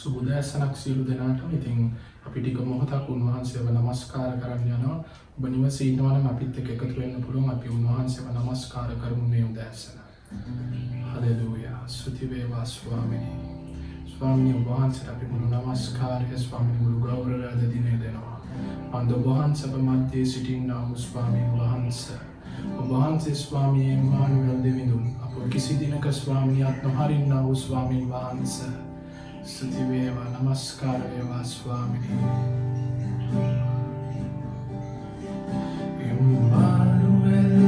සුබුදෑසනක් සියලු දෙනාට ඉතින් අපි ටික මොහොතක් උන්වහන්සේව නමස්කාර කරන්න යනවා. ඔබ නිවසේ ඉන්නවා නම් අපිත් එක්ක එකතු වෙන්න පුළුවන්. අපි උන්වහන්සේව නමස්කාර කරමු මේ උදෑසන. හලෙලූයා. ස්තුති වේවා ස්වාමිනී. ස්වාමිනී ඔබ වහන්සේට අපි මුළු නමස්කාරය ස්වාමිනී මුළු ගෞරවය අද දිනේ දෙනවා. අන්ද ඔබ වහන්සේ අප මැදේ සිටින්නා වූ ස්වාමීන් වහන්සේ. ඔබ වහන්සේ ස්වාමී ඉම්මානුවෙල් දෙවිඳුන් අප කිසි දිනක ස්වාමිනියත් නොහරින්නා වූ ස්වාමීන් වහන්සේ. ස්තුති වේවා නමස්කාර වේවා ස්වාමිනී ඉම්මානුවෙල්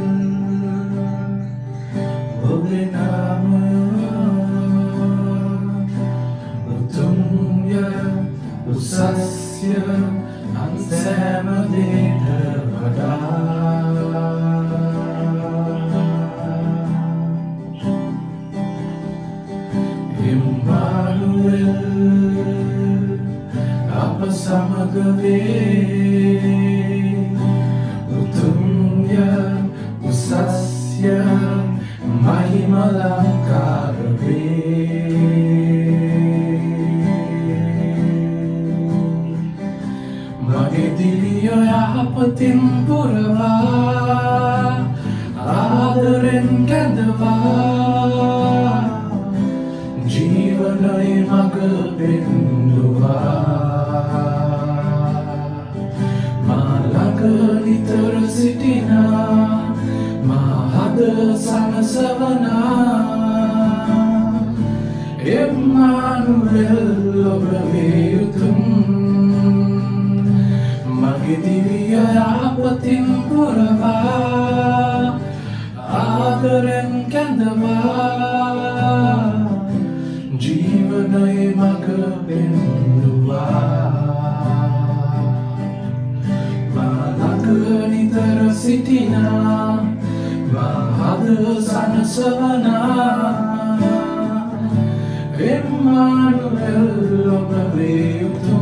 යහපතින් පුරවා ආදරෙන් කැඳවා. ජීවනයි මග පෙන්දුවා මාළඟ නිතර සිටිනා මහද සනසවනා. එම්මානුවෙල් ඔබවේ පුරවා ආදරෙන් කැඳවා. ජීවනයේ මග පෙන්නුවා. මාලක නිතර සිටිනා මහද සනසවනා. එම්මානුවෙල් ඔබවේ යුතුම්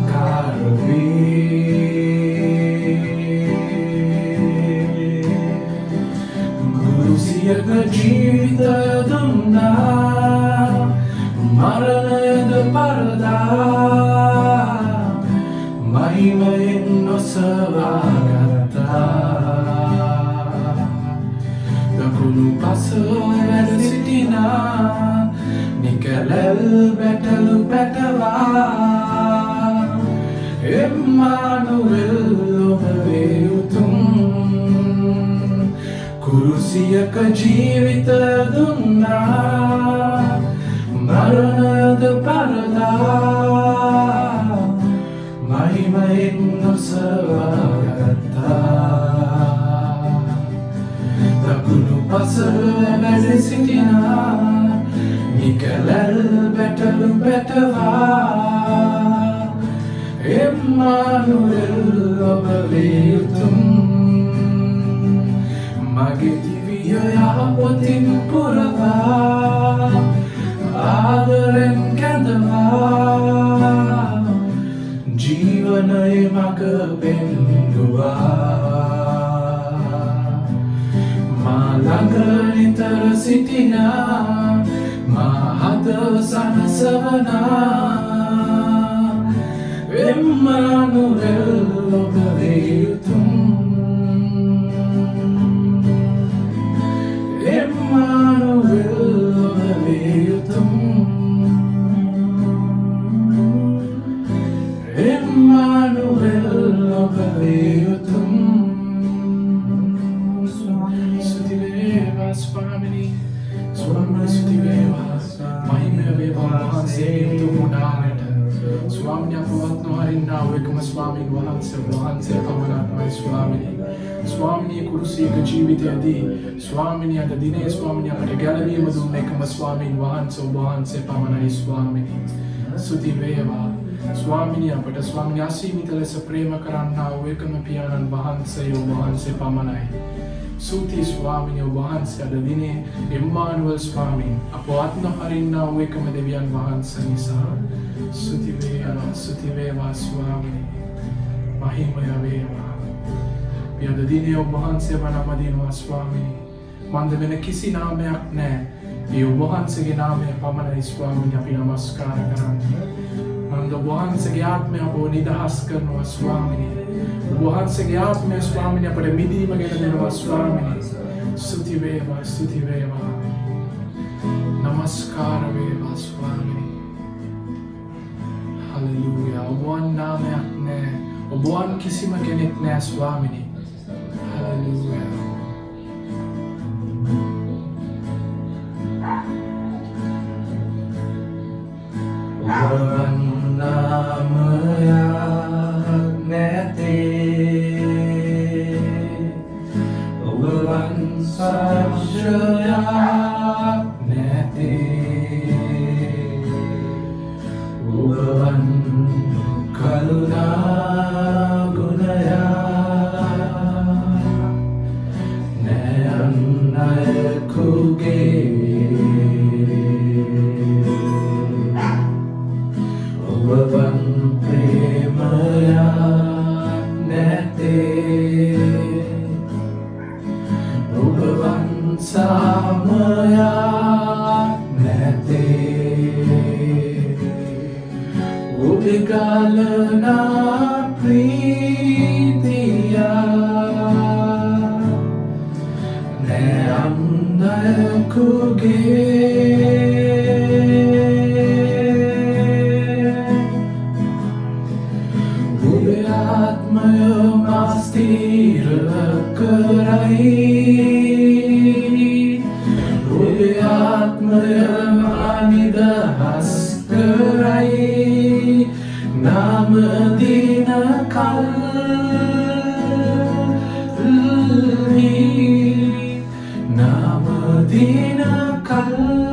පැටවා එම්මානුවෙල් ඔබවේ උතුම් කුරුසියක ජීවිත දුන්නා. මරණයද පරදා. මහිමයෙන් නොසවාගත්තා දකුණු පස වැඩ සිටිනා. නිකැලැල් බැටලු පැටවා එම්මානුවෙල් ඔබවේ යුතුම් මගේ දිවිය යහපතින් පුරවා. ආදරෙන් කැඳවා. ජීවනයේ මග පෙන්දුවා මාළඟ නිතර සිටිනා. මහද සනසවනා. එම්මානුවෙල් ස්වාමී ස්තුති වේවා මහිම වේවා වහන්සේ උතුම් නාමයට ස්වාමියා පවත් නොහරින්නා වූ එකම ස්වාමීන් වහන්සේ වහන්සේ පමණයි ස්වාමිනී ස්වාමිනී කුරුසියක ජීවිතයදී ස්වාමිනි අද දිනේ ස්වාමිනි අපට ගැලවීම දුන්න එකම ස්වාමීන් වහන්සේ ඔබ වහන්සේ පමණයි ස්වාමිනි. සුති වේවා. ස්වාමිනි අපට ස්වාමිනි අසීමිත ලෙස ප්‍රේම කරන්නා වූ එකම පියාණන් වහන්සේ ඔබ වහන්සේ පමණයි. සූති ස්වාමිනි ඔබ වහන්සේ අද දිනේ එම්මානුවල් ස්වාමීන් අප ආත්ම හරින්නා වූ එකම දෙවියන් වහන්සේ නිසා සුති වේවා සුති වේවා ස්වාමිනි මහිමය වේවා. අපි අද දිනේ ඔබ වහන්සේ වනමදිනවා ස්වාමිනි. මන්ද වෙන කිසි නාමයක් නෑ. ඒ ඔබ වහන්සේගේ නාමය පමණයි ස්වාමිනි අපි නමස්කාර කරන්නේ. මන්ද ඔබ වහන්සේගේ ආත්මය අපව නිදහස් කරනවා ස්වාමිනි. ඔබ වහන්සේගේ ආත්මය ස්වාමිනි අපට මිදීම ගැන දෙනවා ස්වාමිනි. ස්තුති වේවා ස්තුති වේවා. නමස්කාර වේවා ස්වාමිනි. හලලූයා ඔබවන් නාමයක් නෑ ඔබවන් කිසිම කෙනෙක් නෑ ස්වාමිනි නෑන්නයකුගේ ඔබේ ආත්මය මස්තීර කරයි ඔබේ ආත්මය අනිදහස් කරයි නමදින කල්හි නමදින කල්හි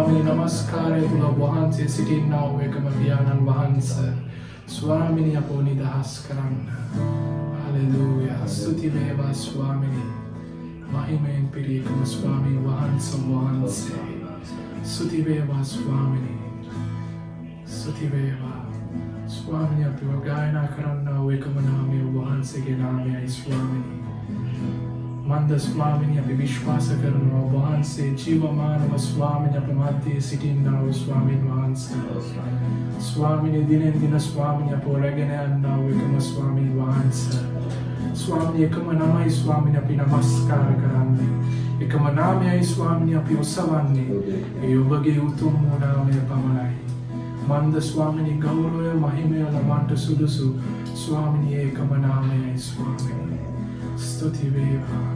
ස්වාමී නමස්කාරය තුළ වහන්සේ සිටින්නා වූ එකම පියාණන් වහන්සේ. ස්වාමිනි අපෝ නිදහස් කරන්න. හලෙලූයා ස්තුති වේවා ස්වාමිනි. මහිමයෙන් පිරීකම ස්වාමීන් වහන්ස වහන්සේ. සුතිවේවා ස්වාමිනි. සුතිවේවා. ස්වාමිනි අපිව ගායනා කරන්න වූ එකම නාමය වහන්සේගේ නාමයයි ස්වාමිනි. මන්ද ස්වාමිනි අපි විශ්වාස කරනවා වහන්සේ ජීවමානව ස්වාමිනි අප මධ්‍යයේ සිටින්නා වූ ස්වාමීන් වහන්සේ. ස්වාමිනි දිනෙන් දින ස්වාමිනි අපෝ රැගෙන යන්නා වූ එකම ස්වාමීන් වහන්සේ. ස්වාමිනි එකම නමයි ස්වාමිනි අපි නමස්කාර කරන්නේ. එකම නාමයයි ස්වාමිනි අපි ඔසවන්නේ. ඒ ඔබගේ උතුම් වූ නාමය පමණයි. මන්ද ස්වාමිනි ගෞරවය මහිමය ලබන්ට සුදුසු ස්වාමිනි ඒකම නාමයයි ස්වාමිනි. ස්තුති වේවා.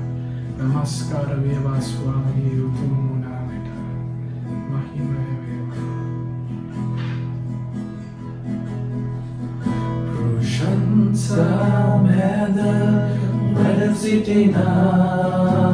නමස්කාර වේවා ස්වාමිනී උතුම් වූ නාමයට. මහිමය වේවා. ප්‍රශංසා මැද වැඩ සිටිනා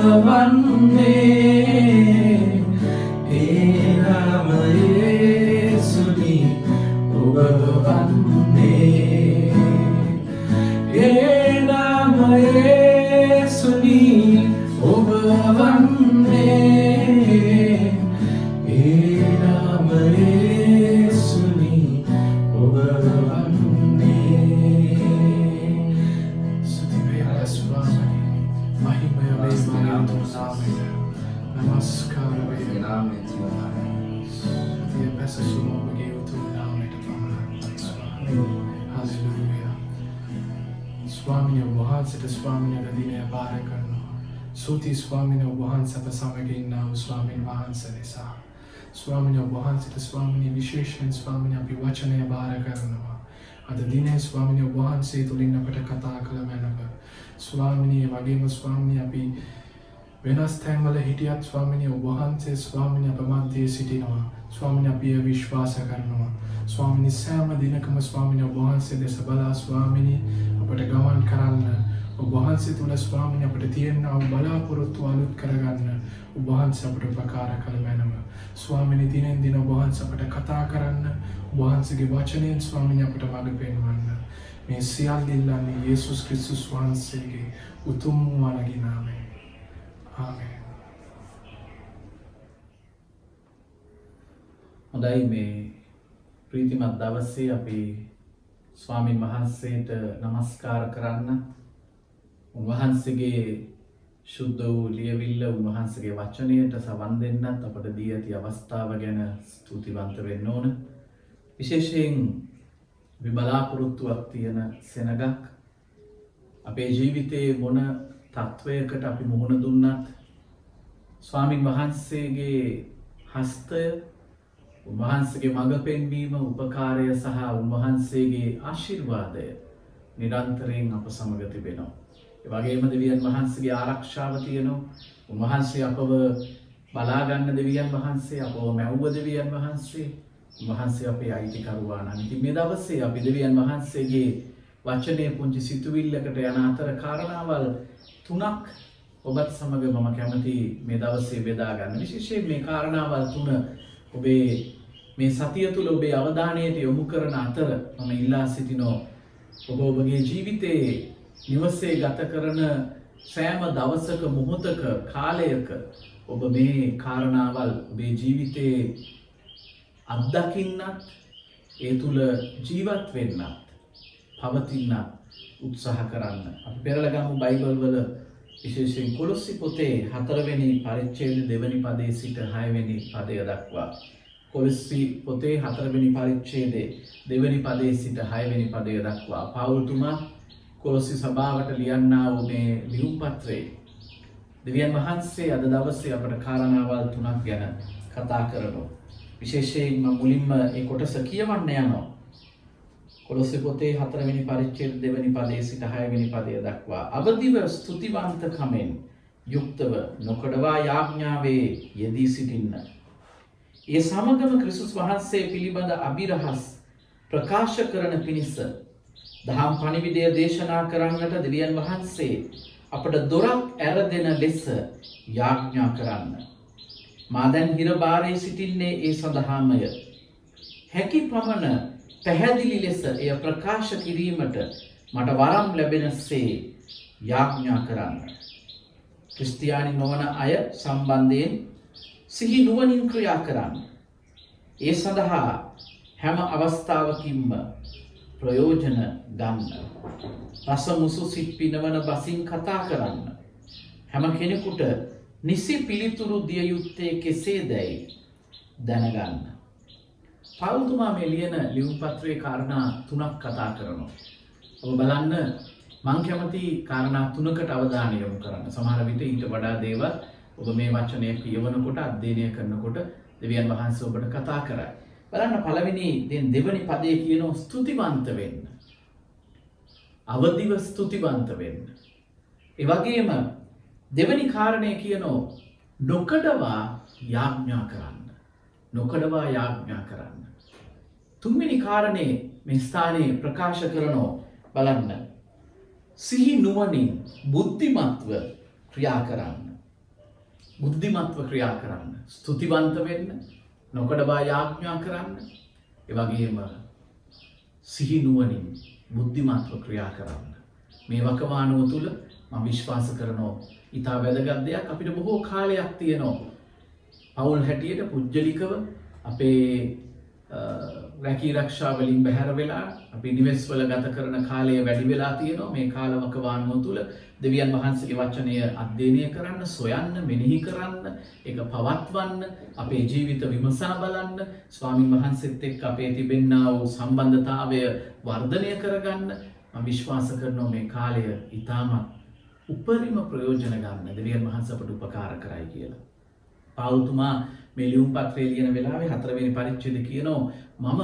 ඔබ වන්නේ ස්වාමිනය වහන්සට ස්වාමිනි විශේෂයෙන් ස්වාමිනි අපි වචනය භාර කරනවා. අද දිනේ ස්වාමිනය වහන්සේ තුළින් අපට කතා කළ මැනව. ස්වාමිනී වගේම ස්වාමිනි අපි වෙනස් තැන්වල හිටියත් ස්වාමිනය වහන්සේ ස්වාමිනි අප මධ්‍යයේ සිටිනවා. ස්වාමිනි අපිය විශ්වාස කරනවා. ස්වාමිනි සෑම දිනකම ස්වාමිනය වහන්සේ දෙස බලා ස්වාමිනි අපට ගමන් කරන්න ඔබහන්සේ තුළ ස්වාමිනි අපට තියෙන්නාව බලාපොරොත්තු අලුත් කරගන්න උබහන්ස අපට උපකාර කළ මැනම. ස්වාමිනි දිනෙන් දින ඔබහන්ස අපට කතා කරන්න වහන්සගේ වචනයෙන් ස්වාමිනි අපට මඟ පෙන්වන්න. මේ සියල් ඉල්ලන්නේ යේසුස් ක්‍රිස්තුස් වහන්සේගේ උතුම් වනගිනාමේ. ආමේ. හොඳයි මේ ප්‍රීතිමත් දවස්සේ අපි ස්වාමින් වහන්සේට නමස්කාර කරන්න උන්වහන්සේගේ ශුද්ධ වූ ලියවිල්ල උන්වහන්සේගේ වචනයට සවන් දෙන්නත් අපට දී ඇති අවස්ථාව ගැන ස්තුතිවන්ත වෙන්න ඕන. විශේෂයෙන් විබලාපොරොත්තුවක් තියෙන සෙනගක් අපේ ජීවිතයේ මොන තත්ත්වයකට අපි මුහුණ දුන්නත් ස්වාමින් වහන්සේගේ හස්තය උන්වහන්සේගේ මඟ පෙන්වීම උපකාරය සහ උන්වහන්සේගේ ආශිර්වාදය නිරන්තරයෙන් අප සමග තිබෙනවා. වගේම දෙවියන් වහන්සේගේ ආරක්ෂාව තියෙනවා. උන්වහන්සේ අපව බලාගන්න දෙවියන් වහන්සේ අපව මැව්ව දෙවියන් වහන්සේ උන්වහන්සේ අපේ අයිතිකරුවාණන්. ඉතින් මේ දවසේ අපි දෙවියන් වහන්සේගේ වචනය පුංචි සිතුවිල්ලකට යන අතර කාරණාවල් තුනක් ඔබත් සමග මම කැමති මේ දවසේ බෙදා ගන්න. විශේෂයෙන් මේ කාරණාවල් තුන ඔබේ මේ සතිය තුළ ඔබේ අවධානයට යොමු කරන අතර මම ඉල්ලා සිටිනෝ ඔබ ඔබගේ ජීවිතයේ නිවසේ ගත කරන සෑම දවසක මොහොතක කාලයක ඔබ මේ කාරණාවල් ඔබේ ජීවිතයේ අත්දකින්නත් ඒ තුළ ජීවත් වෙන්නත් පවතින්නත් උත්සාහ කරන්න. අපි පෙරලගමු බයිබල් වල විශේෂයෙන් කොලොස්සි පොතේ හතරවෙනි පරිච්ඡේද දෙවනි පදේ සිට හයවෙනි පදය දක්වා. කොලොස්සි පොතේ හතරවෙනි පරිච්ඡේදයේ දෙවනි පදේ සිට හයවෙනි පදය දක්වා පවුල්තුමා කොලොස්සි සභාවට ලියන්නා වූ මේ ලියුම් පත්‍රයේ දෙවියන් වහන්සේ අද දවසේ අපට කාරණාවල් තුනක් ගැන කතා කරනවා. විශේෂයෙන්ම මුලින්ම ඒ කොටස කියවන්න යනවා. කොළොස්සේ පොතේ හතරවෙනි පරිච්ඡේද දෙවැනි පදයේ සිට හයවෙනි පදය දක්වා අවදිව ස්තුතිවන්තකමෙන් යුක්තව නොකඩවා යාඥාවේ යෙදී සිටින්න. ඒ සමගම ක්‍රිස්තුස් වහන්සේ පිළිබඳ අභිරහස් ප්‍රකාශ කරන පිණිස දහම් පණිවිඩය දේශනා කරන්නට දෙවියන් වහන්සේ අපට දොරක් ඇර දෙන ලෙස යාඥා කරන්න. මා දැන් හිරබාරයේ සිටින්නේ ඒ සඳහාමය. හැකි පමණ පැහැදිලි ලෙස එය ප්‍රකාශ කිරීමට මට වරම් ලැබෙනසේ යාඥා කරන්න. ක්‍රිස්තියානි නොවන අය සම්බන්ධයෙන් සිහි නුවනින් ක්‍රියා කරන්න. ඒ සඳහා හැම අවස්ථාවකින්ම ප්‍රයෝජන ගන්න. රස මුසු සිත් පිනවන බසින් කතා කරන්න. හැම කෙනෙකුට නිසි පිළිතුරු දිය යුත්තේ කෙසේ දැයි දැනගන්න. පවුතුමා මේ ලියන ලියුම්පත්‍රයේ කාරණා තුනක් කතා කරනවා. ඔබ බලන්න මං කැමති කාරණා තුනකට අවධානය යොමු කරන්න. සමහර විට ඊට වඩා දේවල් ඔබ මේ වචනය කියවනකොට අධ්‍යයනය කරනකොට දෙවියන් වහන්සේ ඔබට කතා කරයි. බලන්න පළවෙනි දැන් දෙවනි පදයේ කියනවා ස්තුතිවන්ත වෙන්න. අවදිව ස්තුතිවන්ත වෙන්න. ඒ වගේම දෙවනි කාරණය කියනෝ නොකඩවා යාඥා කරන්න. නොකඩවා යාඥා කරන්න. තුන්වෙනි කාරණේ මේ ස්ථානයේ ප්‍රකාශ කරනෝ බලන්න. සිහි නුවනින් බුද්ධිමත්ව ක්‍රියා කරන්න. බුද්ධිමත්ව ක්‍රියා කරන්න. ස්තුතිවන්ත වෙන්න නොකඩබා යාඥා කරන්න එවගේම සිහිනුවනින් බුද්ධිමත්ව ක්‍රියා කරන්න. මේ වකවානුව තුළ ම විශ්වාස කරනෝ ඉතා වැදගත් දෙයක් අපිට බොහෝ කාලයක් තියෙනවා. පවුල් හැටියට පුද්ජලිකව අපේ රැකී රක්ෂාවලින් බැහැර වෙලා අපි නිවෙස්වල ගත කරන කාලය වැඩි වෙලා තියෙනවා. මේ කාලවකවානුව තුළ දෙවියන් වහන්සේගේ වචනය අධ්‍යයනය කරන්න සොයන්න මෙනෙහි කරන්න එක පවත්වන්න අපේ ජීවිත විමසා බලන්න ස්වාමින් වහන්සෙත් එක් අපේ තිබෙන්න්නා වූ සම්බන්ධතාවය වර්ධනය කරගන්න. විශ්වාස කරනෝ මේ කාලය ඉතාමත් උපරිම ප්‍රයෝජන ගන්න. දෙවියන් වහන්සපට උපකාර කරයි කියලා. පවුතුමා මේ ලියුම් පත්‍රේ ලියන වෙලාවේ හතරවෙනි පරිච්චේද කියනෝ මම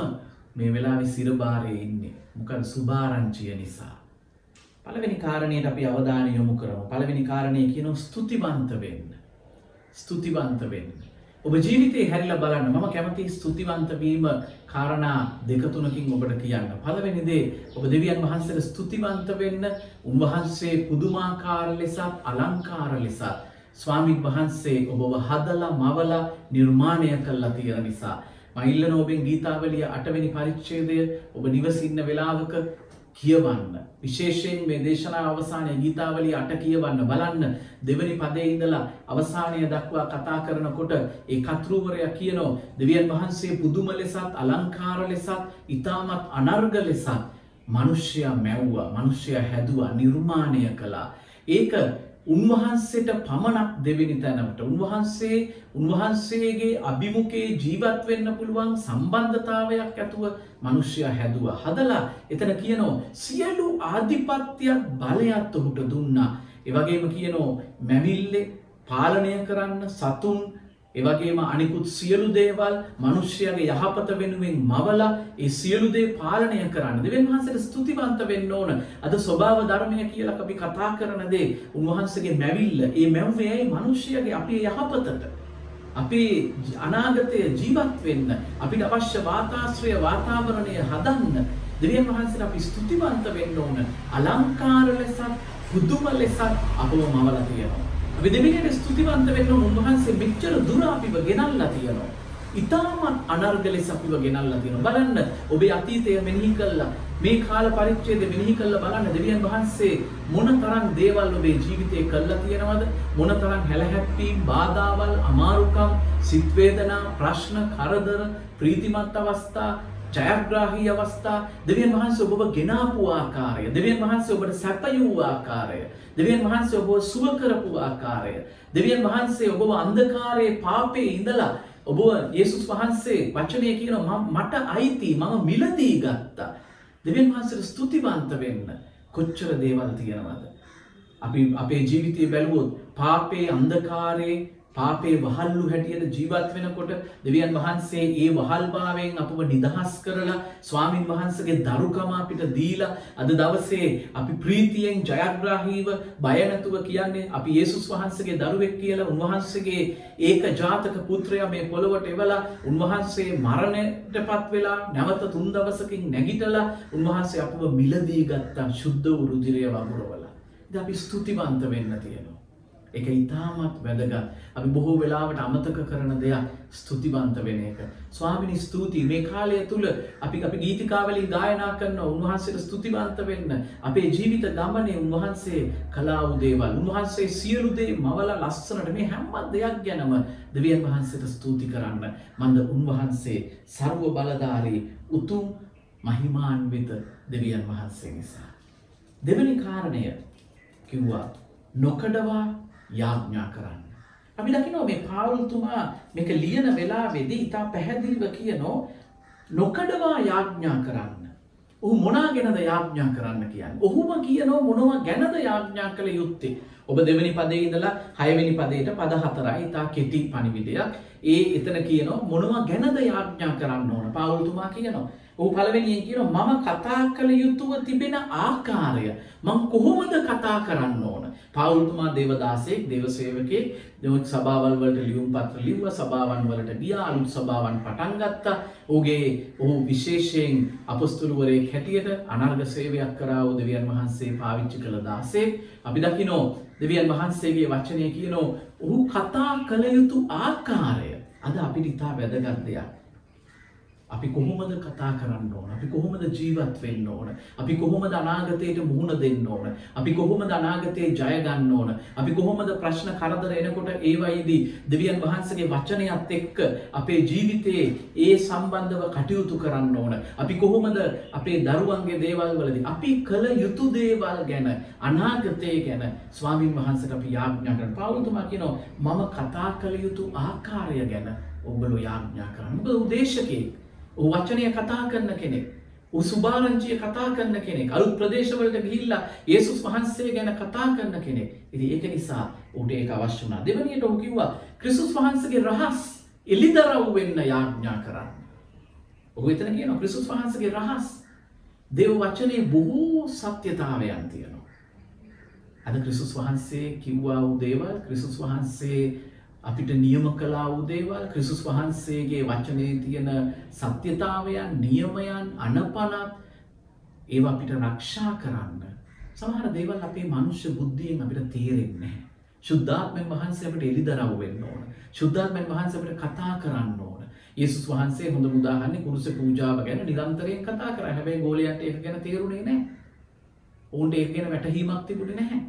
මේ වෙලාවේ සිරභාරයේ ඉන්නේ මොකද සුභාරංචිය නිසා. පළවෙනි කාරණයට අපි අවධානය යොමු කරමු. පළවෙනි කාරණය කියනවා ස්තුතිවන්ත වෙන්න. ස්තුතිවන්ත වෙන්න. ඔබ ජීවිතේ හැරිලා බලන්න මම කැමති ස්තුතිවන්ත වීම කාරණා දෙක තුනකින් ඔබට කියන්න. පළවෙනි දේ ඔබ දෙවියන් වහන්සේට ස්තුතිවන්ත වෙන්න උන්වහන්සේ පුදුමාකාර ලෙසත් අලංකාර ලෙසත් ස්වාමින් වහන්සේ ඔබව හදලා මවලා නිර්මාණය කල්ලා තියෙන නිසා. මයිල්ල නෝබෙන් ගීතාවලිය අටවැනි පරිච්චේදය ඔබ නිවසින්න වෙලාවක කියවන්න. විශේෂයෙන් මේ දේශනා අවසානය ගීතාවලිය අට කියවන්න බලන්න දෙවනි පදේ ඉඳලා අවසානය දක්වා කතා කරනකොට ඒ කතෘවරය කියනෝ දෙවියන් වහන්සේ පුදුම ලෙසත් අලංකාර ලෙසත් ඉතාමත් අනර්ග ලෙසත් මනුෂ්‍යයා මැව්වා මනුෂ්‍යය හැදවා නිර්මාණය කළා. ඒක උන්වහන්සේට පමණක් දෙවෙනි තැනට උන්වහන්සේ උන්වහන්සේගේ අභිමුකේ ජීවත් වෙන්න පුළුවන් සම්බන්ධතාවයක් ඇතුව මනුෂ්‍යයා හැදුව. හදලා එතන කියනෝ සියලු ආධිපත්‍යයක් බලයත් ඔහුට දුන්නා. එවගේම කියනෝ මැවිල්ලේ පාලනය කරන්න සතුන් එවගේම අනිකුත් සියලු දේවල් මනුෂ්‍යයාගේ යහපත වෙනුවෙන් මවලා ඒ සියලු දේ පාලනය කරන්න. දෙවන් වහන්සට ස්තුතිවන්ත වෙන්න ඕන. අද ස්වභාව ධර්මය කියලා අපි කතා කරන දේ උන්වහන්සගේ මැවිල්ල ඒ මැව්වයයි මනුෂ්‍යයගේ අපේ යහපතට? අපේ අනාගතය ජීවත් වෙන්න අපිට අවශ්‍ය වාතාශ්‍රය වාතාවරණය හදන්න දෙවියන් වහන්සට අපි ස්තුතිවන්ත වෙන්න ඕන. අලංකාර ලෙසත් පුදුම ලෙසත් අපව මවල තියෙනවා. අපි දෙවියන්ට ස්තුතිවන්ත වෙන්න උන්වහන්සේ මෙච්චර දුර අපිව ගෙනල්ලා තියෙනවා. ඉතාමත් අනර්ග ලෙස අපිව ගෙනල්ලා තියෙනවා. බලන්න ඔබේ අතීතය මෙනෙහි කළා. මේ කාල පරිච්ඡේදය මෙනෙහි කළා බලන්න දෙවියන් වහන්සේ මොන තරම් දේවල් ඔබේ ජීවිතේ කළා තියෙනවද? මොන තරම් හැලහැප්පීම්, බාධාවල්, අමාරුකම්, සිත් වේදනා, ප්‍රශ්න, කරදර, ප්‍රීතිමත් අවස්ථා ජයග්‍රාහී අවස්ථා. දෙවියන් වහන්සේ ඔබව ගෙනාපු ආකාරය. දෙවියන් වහන්සේ ඔබට සැපයූ ආකාරය. දෙවියන් වහන්සේ ඔබව සුව කරපු ආකාරය. දෙවියන් වහන්සේ ඔබව අන්ධකාරයේ පාපේ ඉඳලා ඔබ යේසුස් වහන්සේ වචනය කියනවා මට අයිති මම මිලදී ගත්තා. දෙවියන් වහන්සේට ස්තුතිවන්ත වෙන්න කොච්චර දේවල් තියෙනවද? අපි අපේ ජීවිතය බැලුවොත් පාපේ අන්ධකාරයේ පාපේ වහල්ලු හැටියට ජීවත් වෙනකොට දෙවියන් වහන්සේ ඒ වහල්භාවයෙන් අපව නිදහස් කරලා ස්වාමින් වහන්සගේ දරුකම අපිට දීලා අද දවසේ අපි ප්‍රීතියෙන් ජයග්‍රාහීව බයනැතුව කියන්නේ අපි ඒසුස් වහන්සගේ දරුවෙක් කියලා උන්වහන්සේගේ ඒක ජාතක පුත්‍රය මේ පොළොවට එවලා උන්වහන්සේ මරණයට පත් වෙලා නැවත තුන් දවසකින් නැගිටලා උන්වහන්සේ අපව මිලදී ගත්තා ශුද්ධ වරුදිරය වගුරවලා. ද අපි ස්තුතිවන්ත වෙන්න තියෙනවා. එක ඉතාමත් වැදගත් අපි බොහෝ වෙලාවට අමතක කරන දෙයක් ස්තුතිවන්ත වෙන එක. ස්වාමිනි ස්තුතියි මේ කාලය තුළ අපි අපි ගීතිකාවලින් ගායනා කරන්න උන්වහන්සේට ස්තුතිවන්ත වෙන්න අපේ ජීවිත ගමනේ උන්වහන්සේ කලාවු දේවල් උන්වහන්සේ සියලු දේ මවල ලස්සනට මේ හැම්මත් දෙයක් ගැනම දෙවියන් වහන්සේට ස්තුති කරන්න මන්ද උන්වහන්සේ සර්ව බලධාරී උතුම් මහිමාන්විත දෙවියන් වහන්සේ නිසා. දෙවනි කාරණය කිව්වා නොකඩවා යාඥා කරන්න. අපි දකිනවා මේ පාවුල්තුමා මේක ලියන වෙලාවේදී ඉතා පැහැදිලිව කියනෝ නොකඩවා යාඥා කරන්න. ඔහු මොනා ගැනද යාඥා කරන්න කියන්න. ඔහුම කියනෝ මොනවා ගැනද යාඥා කළ යුත්තේ. ඔබ දෙවැනි පදේ ඉඳලා හයවෙනි පදයට පද හතරයි ඉතා කෙටි පණිවිඩයක්. ඒ එතන කියනවා මොනවා ගැනද යාඥා කරන්න ඕන. පාවුල්තුමා කියනවා. ඔහු පළවෙනියෙන් කියන මම කතා කළ යුතුව තිබෙන ආකාරය මං කොහොමද කතා කරන්න ඕන පවුල්තුමා දේවදාසයෙක් දේවසේවකෙක් දෙවත් සභාවල් වලට ලියුම් පත්‍ර ලිව්ව සභාවන් වලට ගියා අලුත් සභාවන් පටන් ගත්තා ඔහුගේ ඔහු විශේෂයෙන් අපස්තුරුවරයෙක් හැටියට අනර්ග සේවයක් කරා වූ දෙවියන් වහන්සේ පාවිච්චි කළ දාසේ අපි දකිනෝ දෙවියන් වහන්සේගේ වචනය කියනෝ ඔහු කතා කළ යුතු ආකාරය. අද අපිට ඉතා වැදගත් දෙයක්. අපි කොහොමද කතා කරන්න ඕන? අපි කොහොමද ජීවත් වෙන්න ඕන? අපි කොහොමද අනාගතයට මුහුණ දෙන්න ඕන? අපි කොහොමද අනාගතයේ ජය ගන්න ඕන? අපි කොහොමද ප්‍රශ්න කරදර එනකොට ඒවයිදී දෙවියන් වහන්සේගේ වචනයත් එක්ක අපේ ජීවිතයේ ඒ සම්බන්ධව කටයුතු කරන්න ඕන? අපි කොහොමද අපේ දරුවන්ගේ දේවල් වලදී අපි කළ යුතු දේවල් ගැන අනාගතය ගැන ස්වාමින් වහන්සේට අපි යාඥා කරන පවුල්තුමා කියනවා මම කතා කළ යුතු ආකාරය ගැන ඔබලෝ යාඥා කරන්න. මොකද උදේශකයෙක් ඔහු වචනය කතා කරන කෙනෙක්. ඔහු සුභාරංචිය කතා කරන කෙනෙක්. අලුත් ප්‍රදේශවලට ගිහිල්ලා යේසුස් වහන්සේ ගැන කතා කරන කෙනෙක්. ඉතින් ඒක නිසා ඌට ඒක අවශ්‍ය වුණා. දෙවනියට ඔහු කිව්වා ක්‍රිස්තුස් වහන්සේගේ රහස් එළිදරව් වෙන්න යාඥා කරන්න. ඔහු එතන කියනවා ක්‍රිස්තුස් වහන්සේගේ රහස් දේව වචනේ බොහෝ සත්‍යතාවයන් තියෙනවා. අද ක්‍රිස්තුස් වහන්සේ කිව්වා වූ දේවල් ක්‍රිස්තුස් වහන්සේ අපිට නියම කලා වූ දේවල් ක්‍රිසුස් වහන්සේගේ වචනයේ තියෙන සත්‍යතාවයන් නියමයන් අනපනත් ඒව අපිට රක්ෂා කරන්න. සමහර දේවල් අපේ මනුෂ්‍ය බුද්ධියෙන් අපිට තේරෙන්නේ නැහැ. ශුද්ධාත්මෙන් වහන්සේ අපිට එළිදරව් වෙන්න ඕන. ශුද්ධාත්මෙන් වහන්සේ අපිට කතා කරන්න ඕන. යේසුස් වහන්සේ හොඳ උදාහරණේ කුරුස පූජාව ගැන නිරන්තරයෙන් කතා කරා. හැබැයි ගෝලයන්ට ඒක ගැන තේරුනේ නැහැ. ඔවුන්ට ඒක ගැන වැටහීමක් තිබුණේ නැහැ.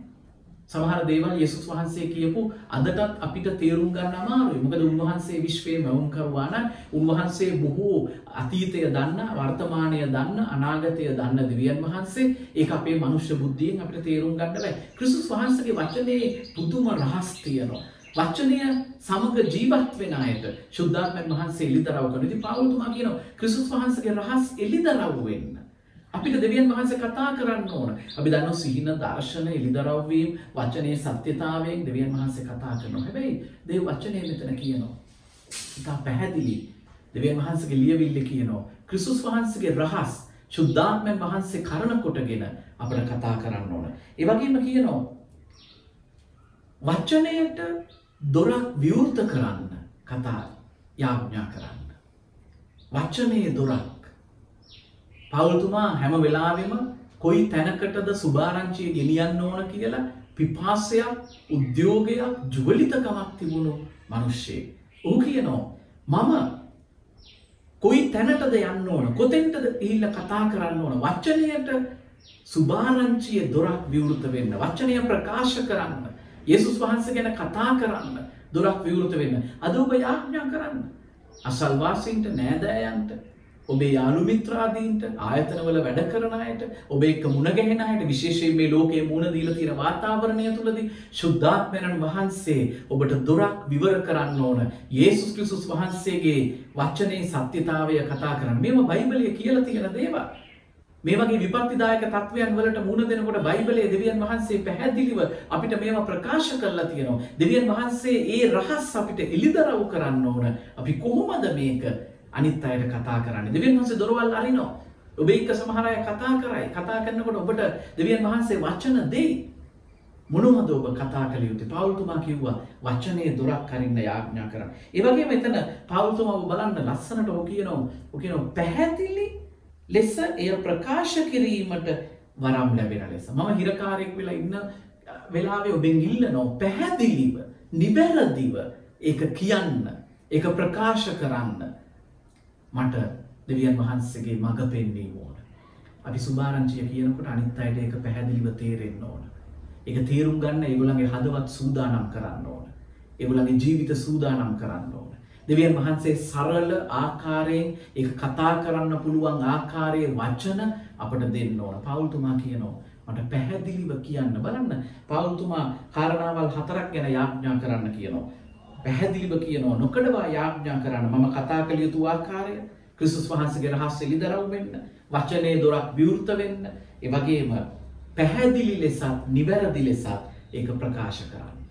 සමහර දේවල් යේසුස් වහන්සේ කියපු අදටත් අපිට තේරුම් ගන්න අමාරුයි. මොකද උන්වහන්සේ විශ්වයේ මවුම් කරුවා නම් උන්වහන්සේ බොහෝ අතීතය දන්න, වර්තමානය දන්න, අනාගතය දන්න දෙවියන් වහන්සේ ඒක අපේ මනුෂ්‍ය බුද්ධියෙන් අපිට තේරුම් ගන්න බෑ. ක්‍රිස්තුස් වහන්සේගේ වචනේ පුදුම රහස් තියෙනවා. වචනය සමග ජීවත් වෙන අයට ශුද්ධාත්මයන් වහන්සේ එළිදරව් කරනවා. ඉතින් පාවුල්තුමා කියනවා ක්‍රිස්තුස් වහන්සේගේ රහස් එළිදරව් වෙන්න. අපිට දෙවියන් වහන්සේ කතා කරන්න ඕන. අපි දන්නවා සිහින දර්ශන එළිදරව් වීම වචනේ සත්‍යතාවයෙන් දෙවියන් වහන්සේ කතා කරනවා. හැබැයි දේව වචනේ මෙතන කියනවා. ඉතා පැහැදිලි. දෙවියන් වහන්සේගේ ලියවිල්ල කියනවා. ක්‍රිස්තුස් වහන්සේගේ රහස් ශුද්ධාත්මයන් වහන්සේ කරන කොටගෙන අපිට කතා කරන්න ඕන. ඒ වගේම කියනවා වචනයට දොරක් විවෘත කරන්න කතා යාඥා කරන්න. වචනයේ දොරක් පවුල්තුමා හැම වෙලාවෙම කොයි තැනකටද සුභාරංචිය ගෙනියන්න ඕන කියලා පිපාසයක් උද්‍යෝගයක් ජුවලිතකමක් තිබුණු මනුෂ්‍යය. ඔහු කියනෝ මම කොයි තැනටද යන්න ඕන? කොතෙන්ටද ඉහිල්ල කතා කරන්න ඕන? වච්චනයට සුභාරංචිය දොරක් විවෘත වෙන්න වචනය ප්‍රකාශ කරන්න යේසුස් වහන්ස ගැන කතා කරන්න දොරක් විවෘත වෙන්න. අද ඔබ යාඥා කරන්න. අසල්වාසින්ට නෑදෑයන්ට ඔබේ යාළු මිත්‍රාදීන්ට ආයතනවල වැඩ කරන අයට ඔබ එක්ක මුණ ගැහෙන අයට විශේෂයෙන් මේ ලෝකයේ මුණ දීලා තියෙන වාතාවරණය තුලදී ශුද්ධාත්මයන් වහන්සේ ඔබට දොරක් විවර කරන්න ඕන. යේසුස් ක්‍රිස්තුස් වහන්සේගේ වචනේ සත්‍යතාවය කතා කරන්න. මේව බයිබලයේ කියලා තියෙන දේවල්. මේ වගේ විපත්තිදායක තත්වයන් වලට මුණ දෙනකොට බයිබලයේ දෙවියන් වහන්සේ පැහැදිලිව අපිට මේවා ප්‍රකාශ කරලා තියෙනවා. දෙවියන් වහන්සේ ඒ රහස් අපිට එළිදරව් කරන්න ඕන. අපි කොහොමද මේක අනිත් අයට කතා කරන්න. දෙවියන් වහන්සේ දොරවල් අරිනවා. ඔබ එක්ක සමහර අය කතා කරයි. කතා කරනකොට ඔබට දෙවියන් වහන්සේ වචන දෙයි. මොනවද ඔබ කතා කළ යුත්තේ? පවුල්තුමා කිව්වා වචනේ දොරක් අරින්න යාඥා කරන්න. ඒ වගේම එතන පවුල්තුමා ඔබ බලන්න ලස්සනට ඔහු කියනවා ඔහු කියනවා පැහැදිලි ලෙස එය ප්‍රකාශ කිරීමට වරම් ලැබෙන ලෙස. මම හිරකාරයෙක් වෙලා ඉන්න වෙලාවේ ඔබෙන් ඉල්ලනවා පැහැදිලිව නිබැරදිව ඒක කියන්න ඒක ප්‍රකාශ කරන්න. මට දෙවියන් වහන්සේගේ මඟ පෙන්වීම ඕන. අපි සුභාරංචිය කියනකොට අනිත් අයට ඒක පැහැදිලිව තේරෙන්න ඕන. ඒක තේරුම් ගන්න ඒගොල්ලන්ගේ හදවත් සූදානම් කරන්න ඕන. ඒගොල්ලන්ගේ ජීවිත සූදානම් කරන්න ඕන. දෙවියන් වහන්සේ සරල ආකාරයෙන් ඒක කතා කරන්න පුළුවන් ආකාරයේ වචන අපට දෙන්න ඕන. පවුල්තුමා කියනවා මට පැහැදිලිව කියන්න බලන්න. පවුල්තුමා කාරණාවල් හතරක් ගැන යාඥා කරන්න කියනවා. පැහැදිලිව කියනවා නොකඩවා යාඥා කරන්න. මම කතා කළ යුතු ආකාරය ක්‍රිස්තුස් වහන්සේගේ රහස් එළිදරව් වෙන්න වචනේ දොරක් විවෘත වෙන්න ඒ වගේම පැහැදිලි ලෙසත් නිවැරදි ලෙසත් ඒක ප්‍රකාශ කරන්න.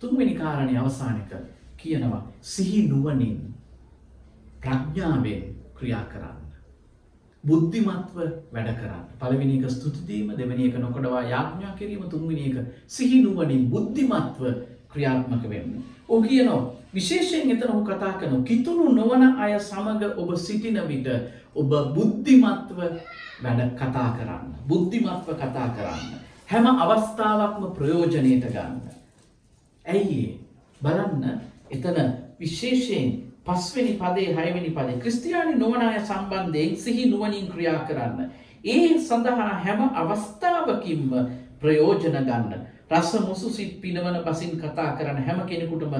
තුන්වෙනි කාරණේ අවසානික කියනවා සිහි නුවණින් ප්‍රඥාවෙන් ක්‍රියා කරන්න. බුද්ධිමත්ව වැඩ කරන්න. පළවෙනි එක ස්තුති දීම දෙවෙනි එක නොකඩවා යාඥා කිරීම තුන්වෙනි එක සිහි නුවණින් බුද්ධිමත්ව ක්‍රියාත්මක වෙන්න ඕ කියනවා විශේෂයෙන් එතන ඔහු කතා කරන කිතුුණු නොවන අය සමඟ ඔබ සිටින විට ඔබ බුද්ධිමත්ව වැඩ කතා කරන්න. බුද්ධිමත්ව කතා කරන්න. හැම අවස්ථාවක්ම ප්‍රයෝජනයට ගන්න. ඇයි බලන්න එතන විශේෂයෙන් පස්වෙනි පදේ හයවෙනි පදේ ක්‍රිස්තියානි නොවන අය සම්බන්ධයෙන් සිහි නුවණින් ක්‍රියා කරන්න. ඒ සඳහා හැම අවස්ථාවකින්ම ප්‍රයෝජන ගන්න. රස මුසු සිත් පිනවන බසින් කතා කරන හැම කෙනෙකුටම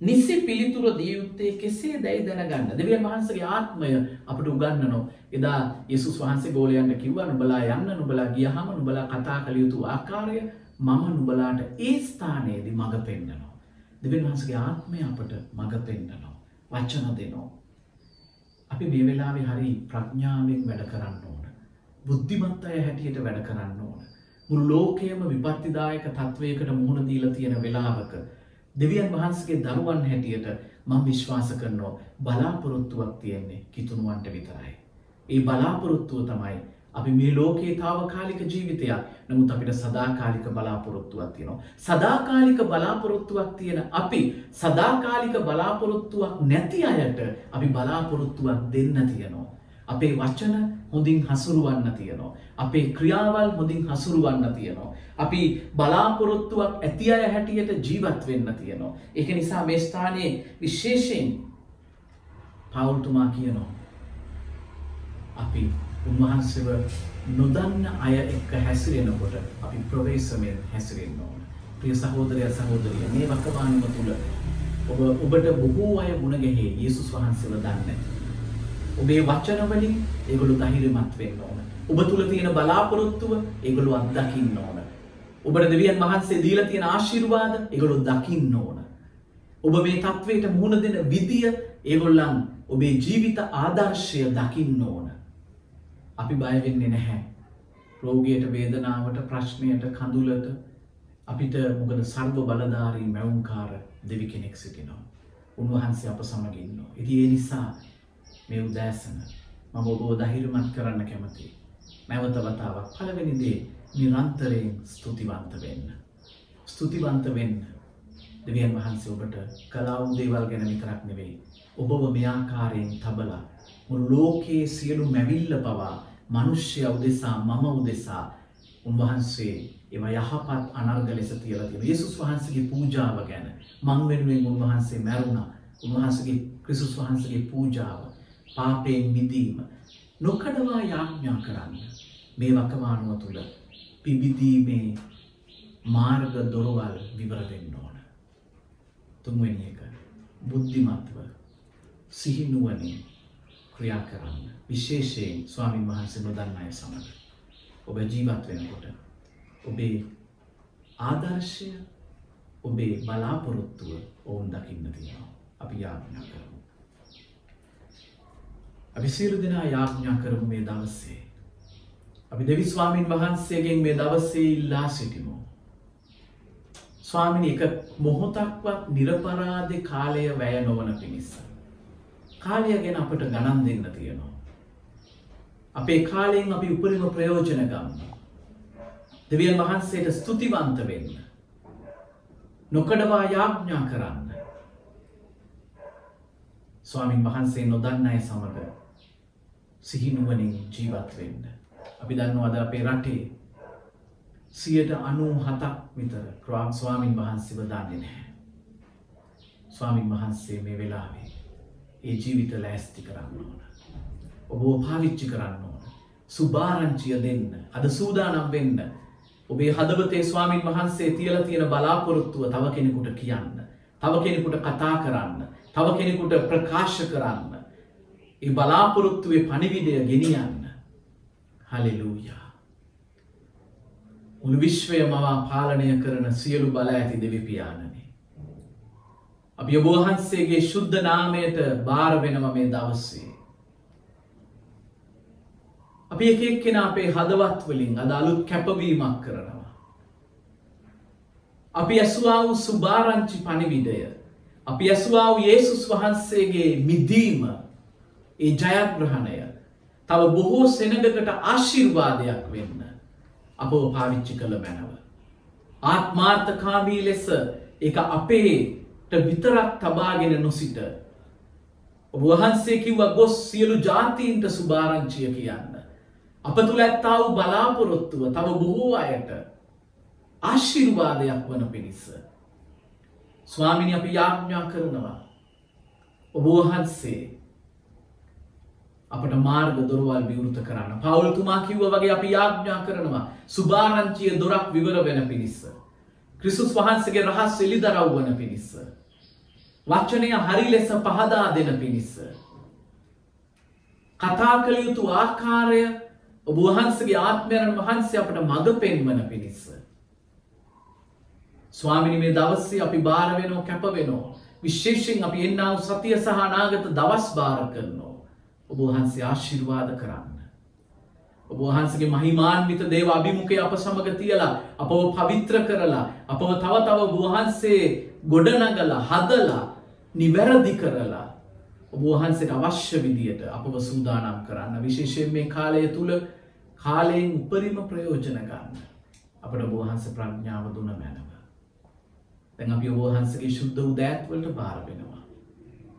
නිසි පිළිතුර දිය යුත්තේ කෙසේ දැයි දැනගන්න. දෙවියන් වහන්සේගේ ආත්මය අපට උගන්වනවා. එදා යේසුස් වහන්සේ ගෝලයන්ට කිව්වා නුඹලා යන්න නුඹලා ගියහම නුඹලා කතා කළ යුතු ආකාරය මම නුඹලාට ඒ ස්ථානයේදී මඟ පෙන්වනවා. දෙවියන් වහන්සේගේ ආත්මය අපට මඟ පෙන්වනවා. වචන දෙනවා. අපි මේ වෙලාවේ හරි ප්‍රඥාවෙන් වැඩ කරන්න ඕන. බුද්ධිමත් අය හැටියට වැඩ කරන්න ඕන. මුළු ලෝකයම විපත්තිදායක තත්ත්වයකට මුහුණ දීලා තියෙන වෙලාවක දෙවියන් වහන්සේගේ දරුවන් හැටියට මම විශ්වාස කරනවා බලාපොරොත්තුවක් තියෙන්නේ කිතුණුවන්ට විතරයි. ඒ බලාපොරොත්තුව තමයි අපි මේ ලෝකයේ తాවකාලික ජීවිතයක්. නමුත් අපිට සදාකාලික බලාපොරොත්තුවක් තියෙනවා. සදාකාලික බලාපොරොත්තුවක් තියෙන අපි සදාකාලික බලාපොරොත්තුවක් නැති අයට අපි බලාපොරොත්තුවක් දෙන්න තියෙනවා. අපේ වචන හොඳින් හසුරුවන්න තියෙනවා. අපේ ක්‍රියාවල් හොඳින් හසුරුවන්න තියෙනවා. අපි බලාපොරොත්තුවක් ඇති අය හැටියට ජීවත් වෙන්න තියෙනවා. ඒක නිසා මේ ස්ථානයේ විශේෂයෙන් පවුල්තුමා කියනවා. අපි උන්වහන්සේව නොදන්න අය එක්ක හැසිරෙනකොට අපි ප්‍රවේශමයෙන් හැසිරෙන්න ඕන. ප්‍රිය සහෝදරය සහෝදරිය මේ වකවානුව තුළ ඔබ ඔබට බොහෝ අය මුණ ගැහේ යේසුස් වහන්සේව දන්නේ. ඔබේ වචනවලින් ඒගොල්ලෝ ධෛර්යමත් වෙන්න ඕන. ඔබ තුල තියෙන බලාපොරොත්තුව ඒගොල්ලෝ අත්දකින්න ඕන. ඔබට දෙවියන් වහන්සේ දීලා තියෙන ආශිර්වාද ඒගොල්ලෝ දකින්න ඕන. ඔබ මේ තත්වයට මුහුණ දෙන විදිය ඒගොල්ලන් ඔබේ ජීවිත ආදර්ශය දකින්න ඕන. අපි බය වෙන්නේ නැහැ. රෝගියට වේදනාවට ප්‍රශ්නයට කඳුලට අපිට මොකද සර්ව බලධාරී මැවුම්කාර දෙවි කෙනෙක් සිටිනවා. උන්වහන්සේ අප සමග ඉන්නවා. ඉතින් ඒ නිසා මේ උදෑසන මම ඔබව ධෛර්යමත් කරන්න කැමතියි. නැවත වතාවක් පළවෙනි දේ නිරන්තරයෙන් ස්තුතිවන්ත වෙන්න. ස්තුතිවන්ත වෙන්න. දෙවියන් වහන්සේ ඔබට කලාවු දේවල් ගැන විතරක් නෙවෙයි. ඔබව මේ ආකාරයෙන් තබලා මුළු ලෝකයේ සියලු මැවිල්ල පවා මිනිස්ය උදෙසා මම උදෙසා උන්වහන්සේ ඒවා යහපත් අනර්ග ලෙස තියලා තියෙනවා. යේසුස් වහන්සේගේ පූජාව ගැන මං වෙනුවෙන් උන්වහන්සේ මැරුණා. උන්වහන්සේගේ ක්‍රිස්තුස් වහන්සේගේ පූජාව පාපයෙන් මිදීම නොකඩවා යාඥා කරන්න මේ වකවානුව තුළ පිබිදීමේ මාර්ග දොරවල් විවර වෙන්න ඕන. තුන්වෙනි එක බුද්ධිමත්ව සිහිනුවනින් ක්‍රියා කරන්න. විශේෂයෙන් ස්වාමින් වහන්සේ නොදන්න අය සමඟ. ඔබ ජීවත් වෙනකොට. ඔබේ ආදර්ශය ඔබේ බලාපොරොත්තුව ඔවුන් දකින්න තියෙනවා. අපි යාඥා කරමු. අපි සියලු දෙනා යාඥා කරමු මේ දවසේ. අපි දෙවි ස්වාමින් වහන්සේගෙන් මේ දවසේ ඉල්ලා සිටිමු. ස්වාමිනි එක මොහොතක්වත් නිරපරාධ කාලය වැය නොවන පිණිස. කාලය ගැන අපට ගණන් දෙන්න තියෙනවා. අපේ කාලයෙන් අපි උපරිම ප්‍රයෝජන ගන්න. දෙවියන් වහන්සේට ස්තුතිවන්ත වෙන්න. නොකඩවා යාඥා කරන්න. ස්වාමින් වහන්සේ නොදන්න අය සමඟ සිහිනුවනින් ජීවත් වෙන්න. අපි දන්නවද අපේ රටේ සියට අනූ හතක් විතර ක්‍රාම් ස්වාමින් වහන්සේව දන්නේ නැහැ. ස්වාමින් වහන්සේ මේ වෙලාවේ ඒ ජීවිත ලෑස්ති කරන්න ඕන. ඔබ පාවිච්චි කරන්න ඕන. සුභාරංචිය දෙන්න. අද සූදානම් වෙන්න. ඔබේ හදවතේ ස්වාමින් වහන්සේ තියලා තියෙන බලාපොරොත්තුව තව කෙනෙකුට කියන්න. තව කෙනෙකුට කතා කරන්න. තව කෙනෙකුට ප්‍රකාශ කරන්න. ඒ බලාපොරොත්තුවේ පණිවිඩය ගෙනියන්න. හලෙලූයා. මුළු විශ්වය මවා පාලනය කරන සියලු බල ඇති දෙවිපාණනි. අපි ඔබවහන්සේගේ ශුද්ධ නාමයට භාර වෙනව මේ දවස්සේ. අපි එක එක්කෙන අපේ හදවත් වලින් අද අලුත් කැපවීමක් කරනවා. අපි ඇසුවා වූ සුභාරංචි පණිවිඩය අපි ඇසුවා වූ යේසුස් වහන්සේගේ මිදීම ඒ ජයග්‍රහණය තව බොහෝ සෙනගකට ආශිර්වාදයක් වෙන්න අපව පාවිච්චි කළ මැනව. ආත්මාර්ථකාමී ලෙස එක අපේට විතරක් තබාගෙන නොසිට. ඔබ වහන්සේ කිව්ව ගොස් සියලු ජාතීන්ට සුභාරංචිය කියන්න. අප තුළ ඇත්තා වූ බලාපොරොත්තුව තව බොහෝ අයට ආශිර්වාදයක් වන පිණිස්ස. ස්වාමිනි අපි යාඥා කරනවා. ඔබ වහන්සේ අපට මාර්ග දොරවල් විවෘත කරන්න. පවුල්තුමා කිව්ව වගේ අපි යාඥා කරනවා සුභාරංචිය දොරක් විවර වෙන පිණිස්ස. ක්‍රිසුස් වහන්සේගේ රහස් එළිදරව් වන පිණිස්ස. වචනය හරි ලෙස පහදා දෙන පිණිස්ස. කතා කළ යුතු ආකාරය ඔබ වහන්සගේ ආත්මයරන් වහන්සේ අපට මඟ පෙන්වන පිණිස්ස. ස්වාමිනි මේ දවස්සේ අපි බාර වෙනෝ කැප වෙනෝ. විශේෂෙන් අපි එන්නාව සතිය සහ නාගත දවස් බාර කරනවා. ඔබ වහන්සේ ආශිර්වාද කරන්න. ඔබ වහන්සගේ මහිමාන්විත දේව අභිමුකේ අප සමග තියලා අපව පවිත්‍ර කරලා අපව තව තව වහන්සේ ගොඩනගල හදලා නිවැරදි කරලා ඔබ වහන්සේට අවශ්‍ය විදියට අපව සූදානම් කරන්න විශේෂයෙන් මේ කාලය තුළ කාලයෙන් උපරිම ප්‍රයෝජන ගන්න අපට ඔබවහන්ස ප්‍රඥාව දුන මැනව. තැන් අපි ඔබවහන්සගේ ශුද්ධ උදෑත්වලට බාර වෙනවා.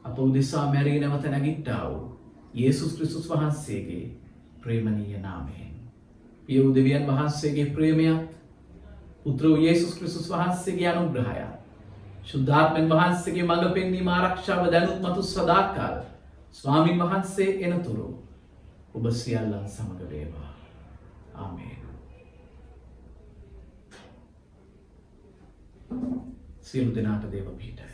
අප උදෙසා මැරී නැවත නැගිට්ටාව යේසුස් ක්‍රිස්තුස් වහන්සේගේ ප්‍රේමණීය නාමයෙන්. පියව් දෙවියන් වහන්සේගේ ප්‍රේමයක් පුත්‍ර යේසුස් ක්‍රිස්තුස් වහන්සේගේ අනුග්‍රහයක්. ශුද්ධාත්මන් වහන්සේගේ මඟ පෙන්වීම ආරක්ෂාව දැනුත් මතු සදාකාල් ස්වාමින් වහන්සේ එනතුරු ඔබ සියල්ලන් සමඟ වේවා. ආමේන්. සියලු දෙනාට දේව පිහිටයි.